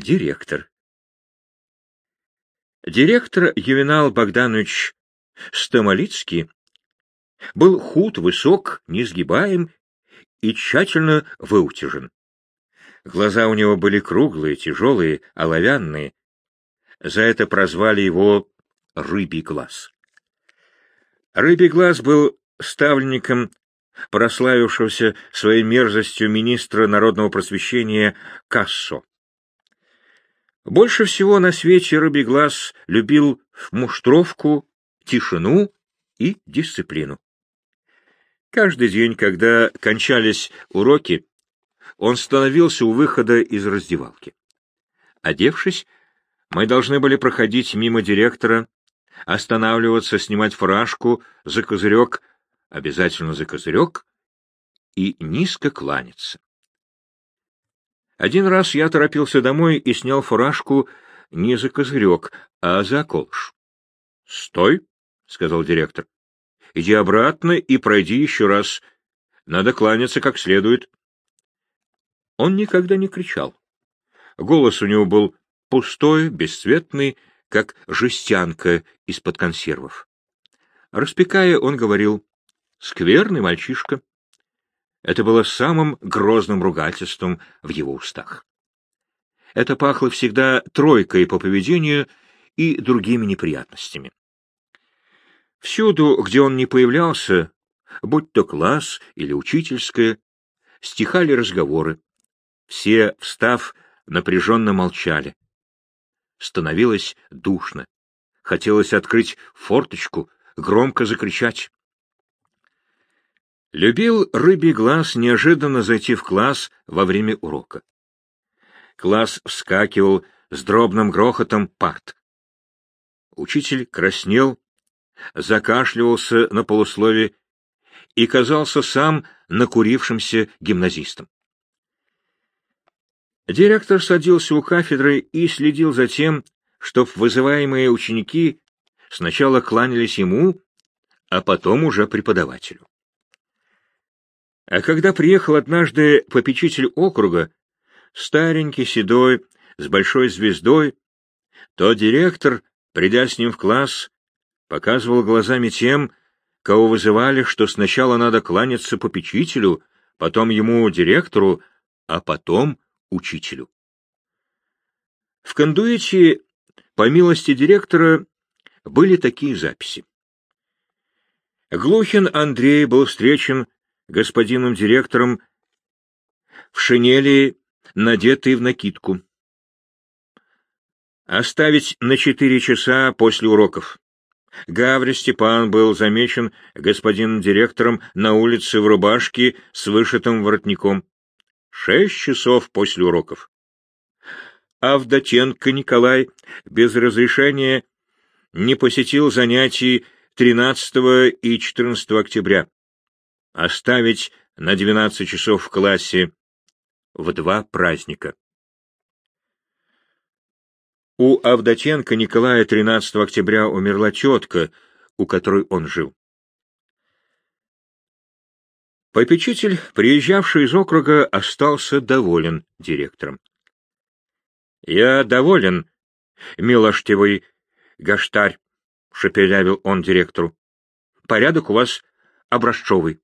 директор. Директор Ювенал Богданович Стамолицкий был худ, высок, несгибаем и тщательно выутяжен. Глаза у него были круглые, тяжелые, оловянные. За это прозвали его «рыбий глаз». Рыбий глаз был ставленником прославившегося своей мерзостью министра народного просвещения Кассо. Больше всего на свете Рыбий глаз любил муштровку, тишину и дисциплину. Каждый день, когда кончались уроки, он становился у выхода из раздевалки. Одевшись, мы должны были проходить мимо директора, останавливаться, снимать фуражку за козырек, обязательно за козырек, и низко кланяться. Один раз я торопился домой и снял фуражку не за козырек, а за колыш. — Стой, — сказал директор. — Иди обратно и пройди еще раз. Надо кланяться как следует. Он никогда не кричал. Голос у него был пустой, бесцветный, как жестянка из-под консервов. Распекая, он говорил «Скверный мальчишка». Это было самым грозным ругательством в его устах. Это пахло всегда тройкой по поведению и другими неприятностями. Всюду, где он не появлялся, будь то класс или учительская, стихали разговоры, все, встав, напряженно молчали. Становилось душно. Хотелось открыть форточку, громко закричать. Любил рыбий глаз неожиданно зайти в класс во время урока. Класс вскакивал с дробным грохотом парт. Учитель краснел, закашливался на полуслове и казался сам накурившимся гимназистом. Директор садился у кафедры и следил за тем, чтоб вызываемые ученики сначала кланялись ему, а потом уже преподавателю. А когда приехал однажды попечитель округа, старенький, седой, с большой звездой, то директор, придя с ним в класс, показывал глазами тем, кого вызывали, что сначала надо кланяться попечителю, потом ему, директору, а потом учителю. В кондуите, по милости директора, были такие записи. Глухин Андрей был встречен господином директором в шинели, надетой в накидку. Оставить на четыре часа после уроков. Гаврий Степан был замечен господином директором на улице в рубашке с вышитым воротником. Шесть часов после уроков. Авдотенко Николай без разрешения не посетил занятий 13 и 14 октября. Оставить на 12 часов в классе в два праздника. У Авдотенко Николая 13 октября умерла тетка, у которой он жил. Попечитель, приезжавший из округа, остался доволен директором. — Я доволен, милоштивый гаштарь, — шепелявил он директору. — Порядок у вас образцовый.